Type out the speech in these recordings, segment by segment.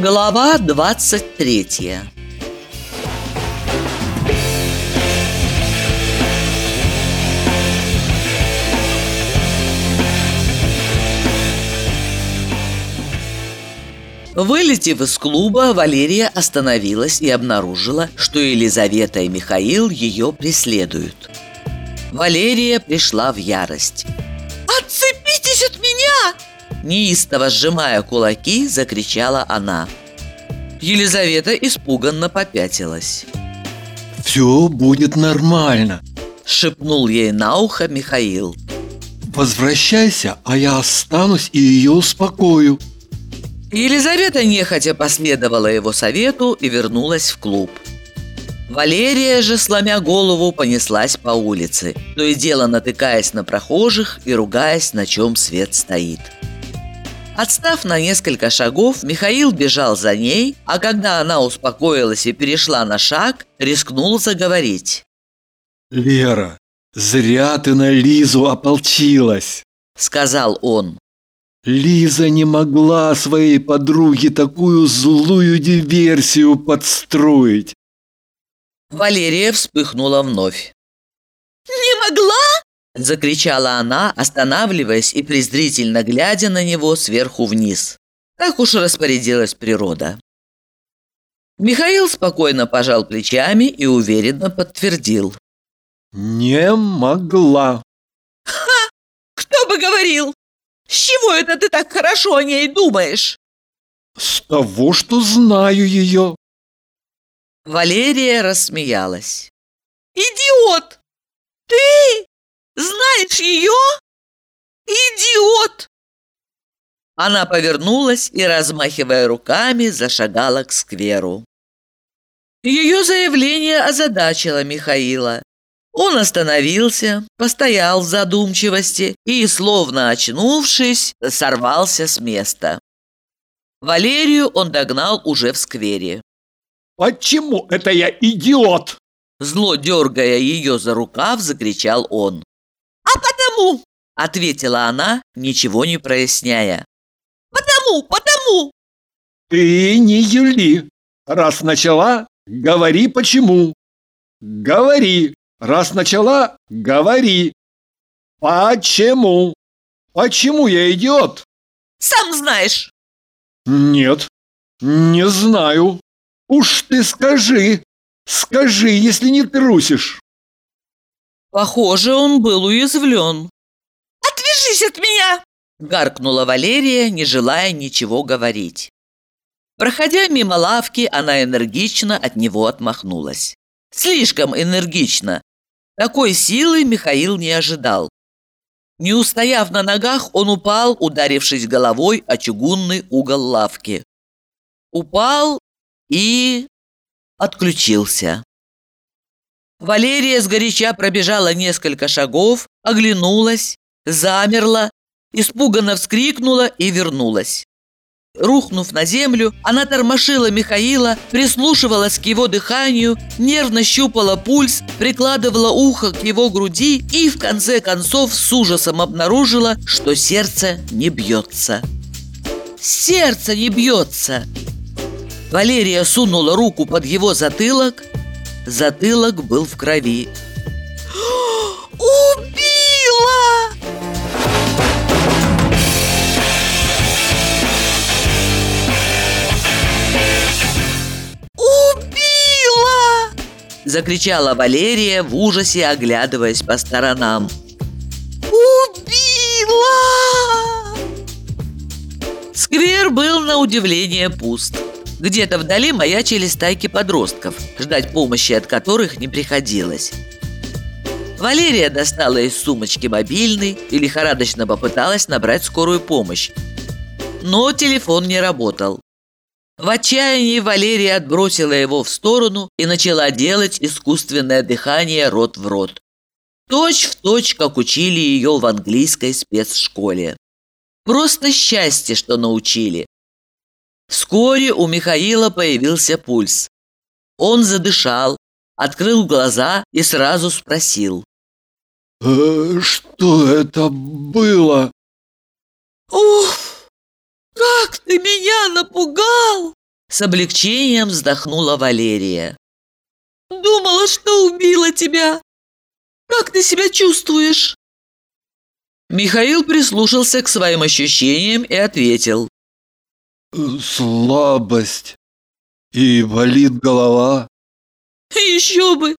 Глава 23 Вылетев из клуба, Валерия остановилась и обнаружила, что Елизавета и Михаил ее преследуют. Валерия пришла в ярость. Неистово сжимая кулаки, закричала она. Елизавета испуганно попятилась. «Все будет нормально», – шепнул ей на ухо Михаил. «Возвращайся, а я останусь и ее успокою». Елизавета нехотя последовала его совету и вернулась в клуб. Валерия же, сломя голову, понеслась по улице, то и дело натыкаясь на прохожих и ругаясь, на чем свет стоит. Отстав на несколько шагов, Михаил бежал за ней, а когда она успокоилась и перешла на шаг, рискнул заговорить. «Лера, зря ты на Лизу ополчилась», — сказал он. Лиза не могла своей подруге такую злую диверсию подстроить. Валерия вспыхнула вновь. «Не могла?» – закричала она, останавливаясь и презрительно глядя на него сверху вниз. Так уж распорядилась природа. Михаил спокойно пожал плечами и уверенно подтвердил. «Не могла». «Ха! Кто бы говорил! С чего это ты так хорошо о ней думаешь?» «С того, что знаю ее». Валерия рассмеялась. «Идиот! Ты знаешь ее? Идиот!» Она повернулась и, размахивая руками, зашагала к скверу. Ее заявление озадачило Михаила. Он остановился, постоял в задумчивости и, словно очнувшись, сорвался с места. Валерию он догнал уже в сквере. «Почему это я идиот?» Зло дергая ее за рукав, закричал он. «А потому!» – ответила она, ничего не проясняя. «Потому, потому!» «Ты не юли! Раз начала, говори почему! Говори! Раз начала, говори! Почему? Почему я идиот?» «Сам знаешь!» «Нет, не знаю. Уж ты скажи, скажи, если не трусишь!» Похоже, он был уязвлен. «Отвяжись от меня!» – гаркнула Валерия, не желая ничего говорить. Проходя мимо лавки, она энергично от него отмахнулась. Слишком энергично. Такой силы Михаил не ожидал. Не устояв на ногах, он упал, ударившись головой о чугунный угол лавки. Упал и отключился. Валерия сгоряча пробежала несколько шагов, оглянулась, замерла, испуганно вскрикнула и вернулась. Рухнув на землю, она тормошила Михаила, прислушивалась к его дыханию, нервно щупала пульс, прикладывала ухо к его груди и, в конце концов, с ужасом обнаружила, что сердце не бьется. Сердце не бьется! Валерия сунула руку под его затылок, Затылок был в крови. «Убила!» «Убила!» Закричала Валерия в ужасе, оглядываясь по сторонам. «Убила!» Сквер был на удивление пуст. Где-то вдали маячили стайки подростков, ждать помощи от которых не приходилось. Валерия достала из сумочки мобильный и лихорадочно попыталась набрать скорую помощь. Но телефон не работал. В отчаянии Валерия отбросила его в сторону и начала делать искусственное дыхание рот в рот. Точь в точь, как учили ее в английской спецшколе. Просто счастье, что научили. Вскоре у Михаила появился пульс. Он задышал, открыл глаза и сразу спросил. «Э, «Что это было?» «Уф, как ты меня напугал!» С облегчением вздохнула Валерия. Думала, что убила тебя. Как ты себя чувствуешь? Михаил прислушался к своим ощущениям и ответил. Слабость. И болит голова. Еще бы!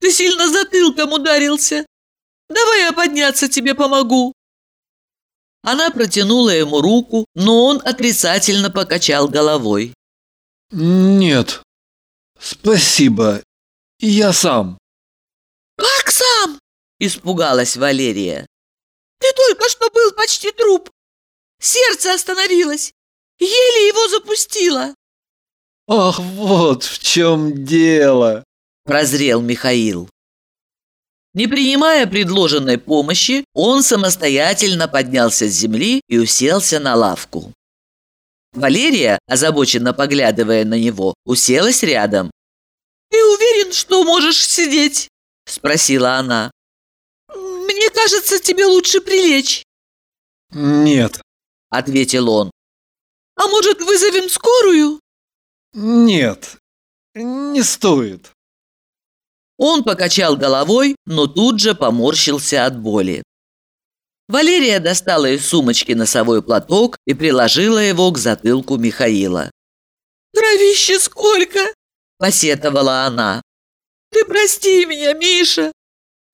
Ты сильно затылком ударился. Давай я подняться тебе помогу. Она протянула ему руку, но он отрицательно покачал головой. Нет. Спасибо. Я сам. Как сам? Испугалась Валерия. Ты только что был почти труп. Сердце остановилось. Еле его запустила. Ах, вот в чем дело. Прозрел Михаил. Не принимая предложенной помощи, он самостоятельно поднялся с земли и уселся на лавку. Валерия, озабоченно поглядывая на него, уселась рядом. «Ты уверен, что можешь сидеть?» – спросила она. «Мне кажется, тебе лучше прилечь». «Нет», – ответил он. «А может, вызовем скорую?» «Нет, не стоит». Он покачал головой, но тут же поморщился от боли. Валерия достала из сумочки носовой платок и приложила его к затылку Михаила. «Кровище сколько!» – посетовала она. «Ты прости меня, Миша!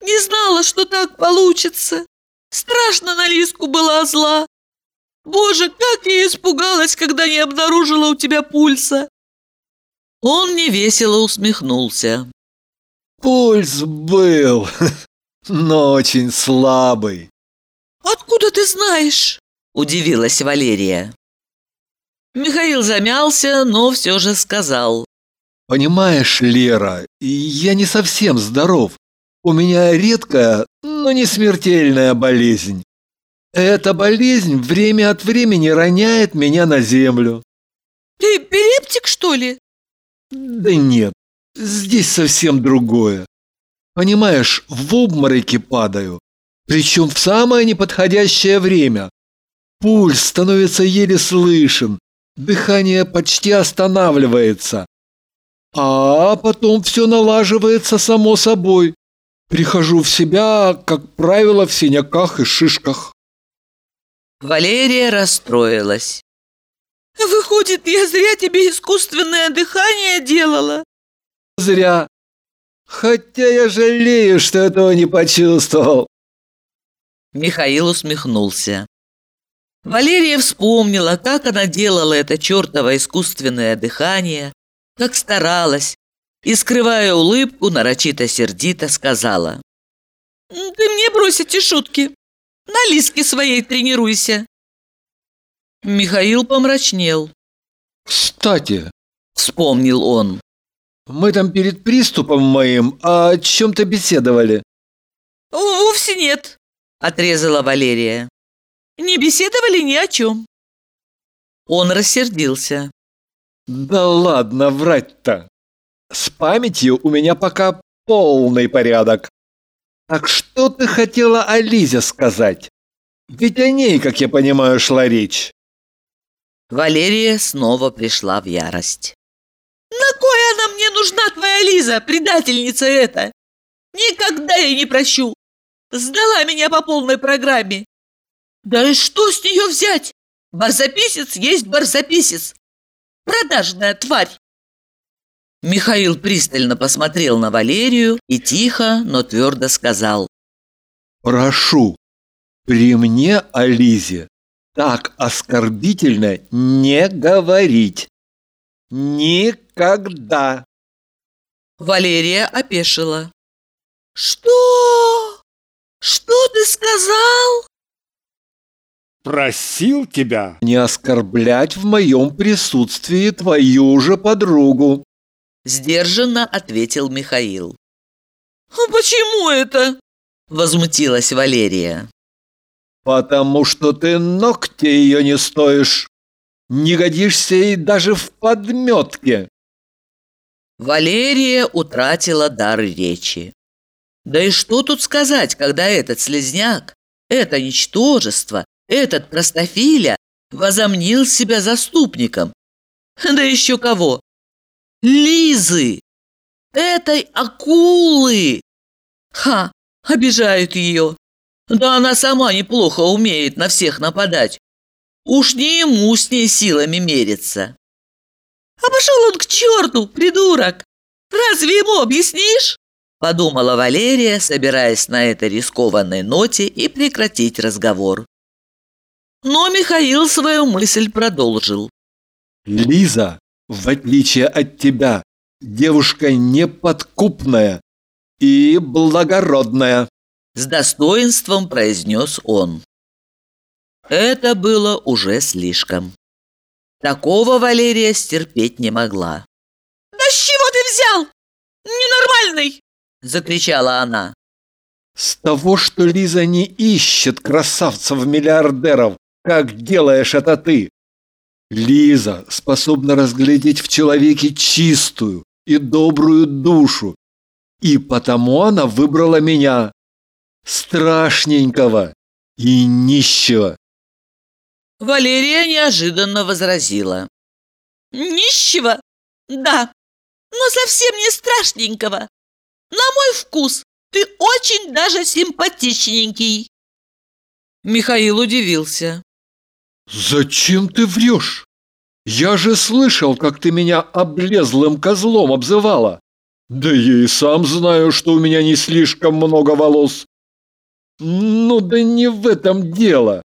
Не знала, что так получится! Страшно на Лиску была зла! Боже, как я испугалась, когда не обнаружила у тебя пульса!» Он невесело усмехнулся. Пульс был, но очень слабый. Откуда ты знаешь? Удивилась Валерия. Михаил замялся, но все же сказал. Понимаешь, Лера, я не совсем здоров. У меня редкая, но не смертельная болезнь. Эта болезнь время от времени роняет меня на землю. Ты эпилептик, что ли? Да нет, Здесь совсем другое. Понимаешь, в обмороке падаю, причем в самое неподходящее время. Пульс становится еле слышен, дыхание почти останавливается. А потом все налаживается само собой. Прихожу в себя, как правило, в синяках и шишках. Валерия расстроилась. Выходит, я зря тебе искусственное дыхание делала? Зря. Хотя я жалею, что этого не почувствовал. Михаил усмехнулся. Валерия вспомнила, как она делала это чертово искусственное дыхание, как старалась, и, скрывая улыбку, нарочито сердито сказала. «Ты мне брось эти шутки. На лиске своей тренируйся». Михаил помрачнел. «Кстати», — вспомнил он, мы там перед приступом моим о чем-то беседовали. Вовсе нет, отрезала Валерия. Не беседовали ни о чем. Он рассердился. Да ладно врать-то. С памятью у меня пока полный порядок. Так что ты хотела о Лизе сказать? Ведь о ней, как я понимаю, шла речь. Валерия снова пришла в ярость. На кой она мне нужна, твоя Лиза, предательница эта? Никогда я не прощу. Сдала меня по полной программе. Да и что с нее взять? Барзаписец есть барзаписец. Продажная тварь. Михаил пристально посмотрел на Валерию и тихо, но твердо сказал. «Прошу, при мне о Лизе так оскорбительно не говорить. Никогда. Валерия опешила. Что? Что ты сказал? Просил тебя не оскорблять в моем присутствии твою же подругу. Сдержанно ответил Михаил. А почему это? Возмутилась Валерия. Потому что ты ногти ее не стоишь не годишься и даже в подметке. Валерия утратила дар речи. Да и что тут сказать, когда этот слезняк, это ничтожество, этот простофиля возомнил себя заступником? Да еще кого? Лизы! Этой акулы! Ха! Обижают ее. Да она сама неплохо умеет на всех нападать. Уж не ему с ней силами мериться. А пошел он к черту, придурок! Разве ему объяснишь? Подумала Валерия, собираясь на этой рискованной ноте и прекратить разговор. Но Михаил свою мысль продолжил. Лиза, в отличие от тебя, девушка неподкупная и благородная. С достоинством произнес он. Это было уже слишком. Такого Валерия стерпеть не могла. «Да с чего ты взял? Ненормальный!» Закричала она. «С того, что Лиза не ищет красавцев-миллиардеров, как делаешь это ты. Лиза способна разглядеть в человеке чистую и добрую душу, и потому она выбрала меня, страшненького и нищего. Валерия неожиданно возразила. «Нищего? Да, но совсем не страшненького. На мой вкус ты очень даже симпатичненький». Михаил удивился. «Зачем ты врешь? Я же слышал, как ты меня облезлым козлом обзывала. Да я и сам знаю, что у меня не слишком много волос. Ну да не в этом дело.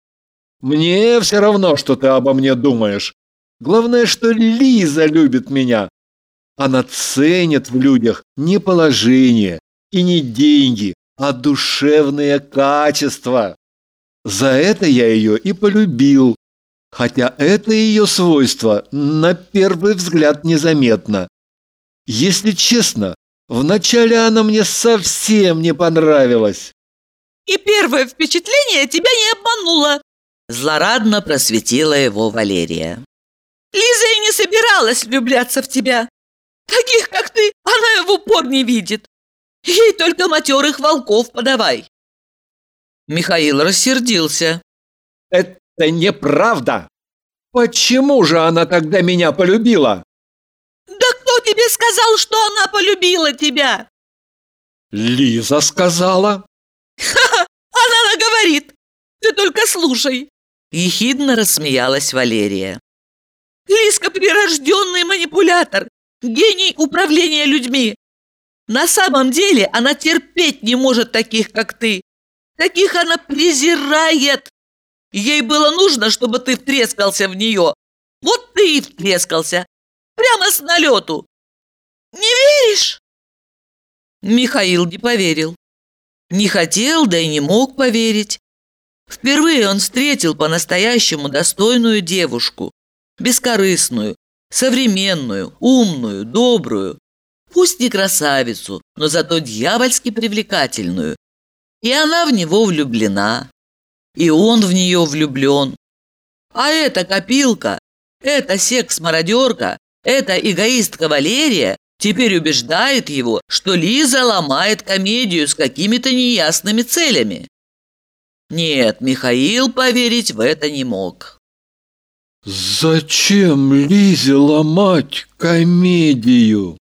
Мне все равно, что ты обо мне думаешь. Главное, что Лиза любит меня. Она ценит в людях не положение и не деньги, а душевные качества. За это я ее и полюбил. Хотя это ее свойство на первый взгляд незаметно. Если честно, вначале она мне совсем не понравилась. И первое впечатление тебя не обмануло. Злорадно просветила его Валерия. Лиза и не собиралась влюбляться в тебя. Таких, как ты, она в упор не видит. Ей только матерых волков подавай. Михаил рассердился. Это неправда. Почему же она тогда меня полюбила? Да кто тебе сказал, что она полюбила тебя? Лиза сказала. Ха-ха, она наговорит. Ты только слушай. Ехидно рассмеялась Валерия. Лиска прирожденный манипулятор, гений управления людьми. На самом деле она терпеть не может таких, как ты. Таких она презирает. Ей было нужно, чтобы ты втрескался в нее. Вот ты и втрескался. Прямо с налету. Не веришь? Михаил не поверил. Не хотел, да и не мог поверить. Впервые он встретил по-настоящему достойную девушку. Бескорыстную, современную, умную, добрую. Пусть не красавицу, но зато дьявольски привлекательную. И она в него влюблена. И он в нее влюблен. А эта копилка, эта секс-мародерка, эта эгоистка Валерия теперь убеждает его, что Лиза ломает комедию с какими-то неясными целями. Нет, Михаил поверить в это не мог. Зачем Лизе ломать комедию?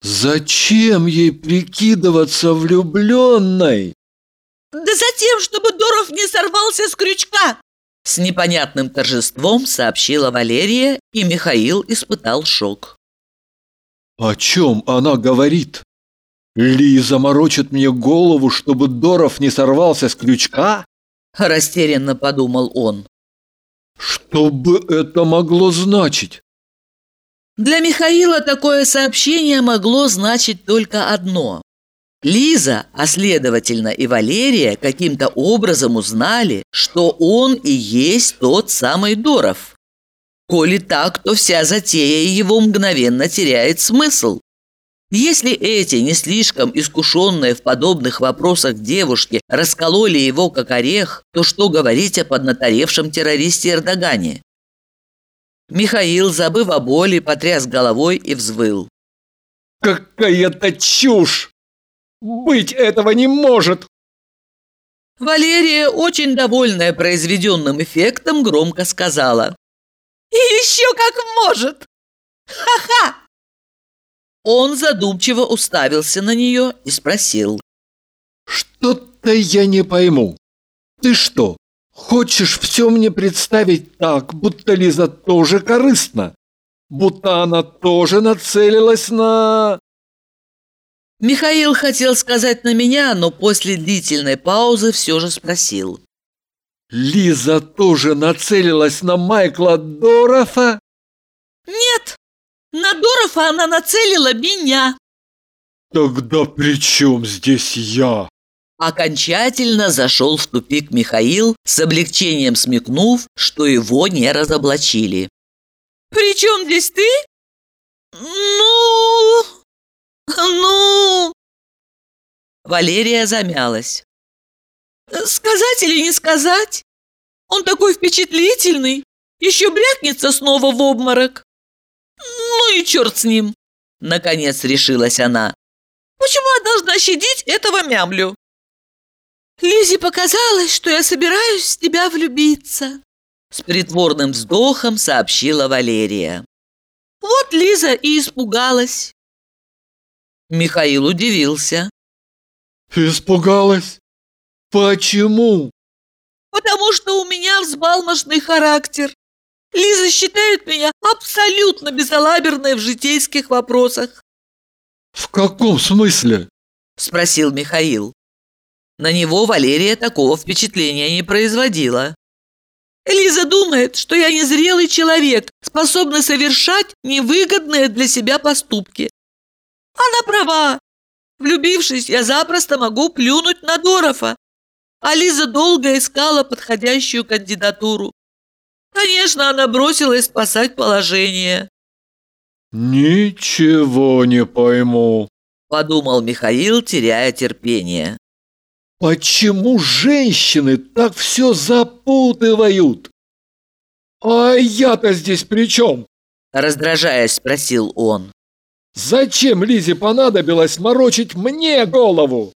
Зачем ей прикидываться влюбленной? Да затем, чтобы Доров не сорвался с крючка!» С непонятным торжеством сообщила Валерия, и Михаил испытал шок. «О чем она говорит? Лиза морочит мне голову, чтобы Доров не сорвался с крючка?» Растерянно подумал он. «Что бы это могло значить?» Для Михаила такое сообщение могло значить только одно. Лиза, а следовательно и Валерия, каким-то образом узнали, что он и есть тот самый Доров. Коли так, то вся затея его мгновенно теряет смысл. Если эти не слишком искушенные в подобных вопросах девушки раскололи его как орех, то что говорить о поднаторевшем террористе Эрдогане? Михаил, забыв о боли, потряс головой и взвыл. «Какая-то чушь! Быть этого не может!» Валерия, очень довольная произведенным эффектом, громко сказала. «И еще как может! Ха-ха! Он задумчиво уставился на нее и спросил. Что-то я не пойму. Ты что, хочешь все мне представить так, будто Лиза тоже корыстна? Будто она тоже нацелилась на... Михаил хотел сказать на меня, но после длительной паузы все же спросил. Лиза тоже нацелилась на Майкла Дорофа? Нет, на Дорофа она нацелила меня. Тогда при чем здесь я? Окончательно зашел в тупик Михаил, с облегчением смекнув, что его не разоблачили. «При чем здесь ты?» «Ну...» «Ну...» Валерия замялась. «Сказать или не сказать? Он такой впечатлительный, еще брякнется снова в обморок. Ну и черт с ним!» Наконец решилась она. «Почему я должна щадить этого мямлю?» Лизе показалось, что я собираюсь в тебя влюбиться. С притворным вздохом сообщила Валерия. Вот Лиза и испугалась. Михаил удивился. Испугалась? Почему? Потому что у меня взбалмошный характер. Лиза считает меня абсолютно безалаберной в житейских вопросах. В каком смысле? Спросил Михаил. На него Валерия такого впечатления не производила. Лиза думает, что я незрелый человек, способный совершать невыгодные для себя поступки. Она права. Влюбившись, я запросто могу плюнуть на Дорофа. А Лиза долго искала подходящую кандидатуру. Конечно, она бросилась спасать положение. «Ничего не пойму», – подумал Михаил, теряя терпение. Почему женщины так все запутывают? А я-то здесь при чем? Раздражаясь, спросил он. Зачем Лизе понадобилось морочить мне голову?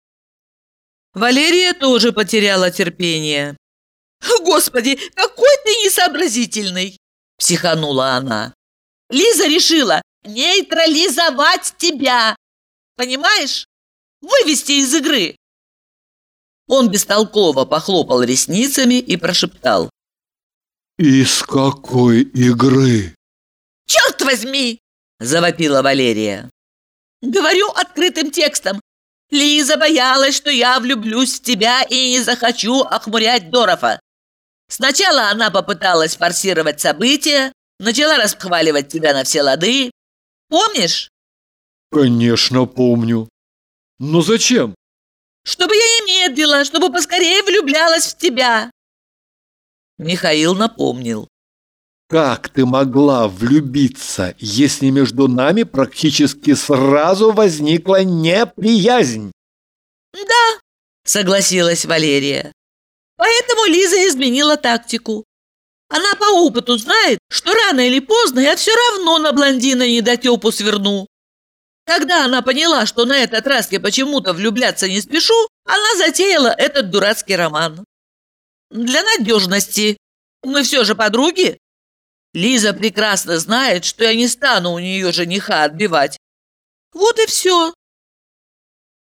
Валерия тоже потеряла терпение. «Господи, какой ты несообразительный!» – психанула она. «Лиза решила нейтрализовать тебя! Понимаешь? Вывести из игры!» Он бестолково похлопал ресницами и прошептал. «Из какой игры?» «Черт возьми!» – завопила Валерия. «Говорю открытым текстом. Лиза боялась, что я влюблюсь в тебя и не захочу охмурять Дорофа. Сначала она попыталась форсировать события, начала расхваливать тебя на все лады. Помнишь?» «Конечно помню. Но зачем?» чтобы я не медлила, чтобы поскорее влюблялась в тебя!» Михаил напомнил. «Как ты могла влюбиться, если между нами практически сразу возникла неприязнь?» «Да», — согласилась Валерия. «Поэтому Лиза изменила тактику. Она по опыту знает, что рано или поздно я все равно на блондина недотепу сверну. Когда она поняла, что на этот раз я почему-то влюбляться не спешу, она затеяла этот дурацкий роман. Для надежности. Мы все же подруги. Лиза прекрасно знает, что я не стану у нее жениха отбивать. Вот и все.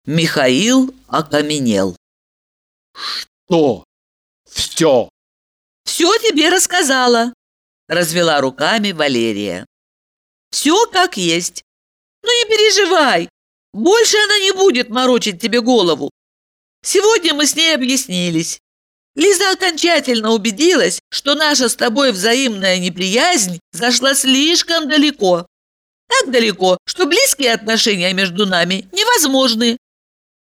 Михаил окаменел. Что? Все? Все тебе рассказала. Развела руками Валерия. Все как есть. Ну не переживай, больше она не будет морочить тебе голову. Сегодня мы с ней объяснились. Лиза окончательно убедилась, что наша с тобой взаимная неприязнь зашла слишком далеко. Так далеко, что близкие отношения между нами невозможны.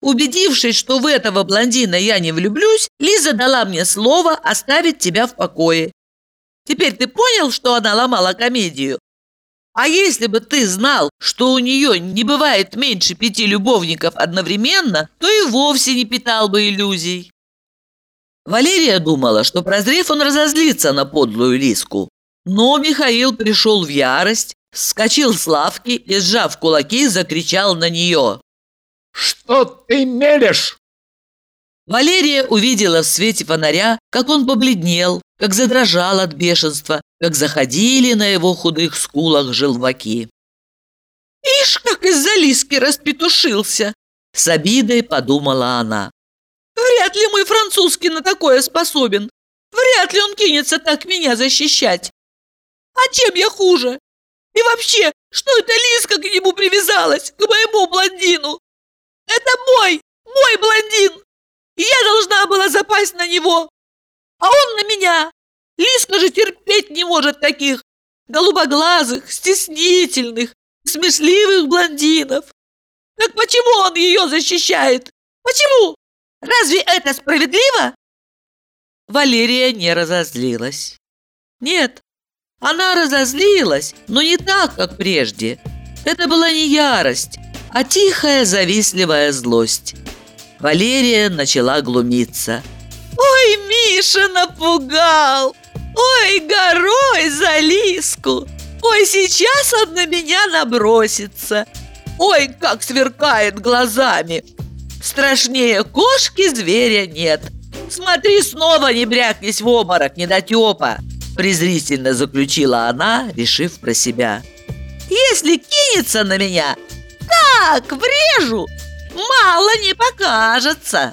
Убедившись, что в этого блондина я не влюблюсь, Лиза дала мне слово оставить тебя в покое. Теперь ты понял, что она ломала комедию? А если бы ты знал, что у нее не бывает меньше пяти любовников одновременно, то и вовсе не питал бы иллюзий. Валерия думала, что прозрев он разозлится на подлую Лиску. Но Михаил пришел в ярость, вскочил с лавки и, сжав кулаки, закричал на нее. «Что ты мелешь? Валерия увидела в свете фонаря, как он побледнел, как задрожал от бешенства, как заходили на его худых скулах желваки. «Ишь, как из-за лиски распетушился!» С обидой подумала она. «Вряд ли мой французский на такое способен. Вряд ли он кинется так меня защищать. А чем я хуже? И вообще, что эта лиска к нему привязалась, к моему блондину? Это мой, мой блондин! Я должна была запасть на него, а он на меня. Лиска же терпеть не может таких голубоглазых, стеснительных, смешливых блондинов. Так почему он ее защищает? Почему? Разве это справедливо? Валерия не разозлилась. Нет, она разозлилась, но не так, как прежде. Это была не ярость, а тихая завистливая злость. Валерия начала глумиться. «Ой, Миша напугал! Ой, горой за лиску! Ой, сейчас он на меня набросится! Ой, как сверкает глазами! Страшнее кошки зверя нет! Смотри, снова не брякнись в обморок, недотепа!» Презрительно заключила она, решив про себя. «Если кинется на меня, так, врежу, мало не покажется!»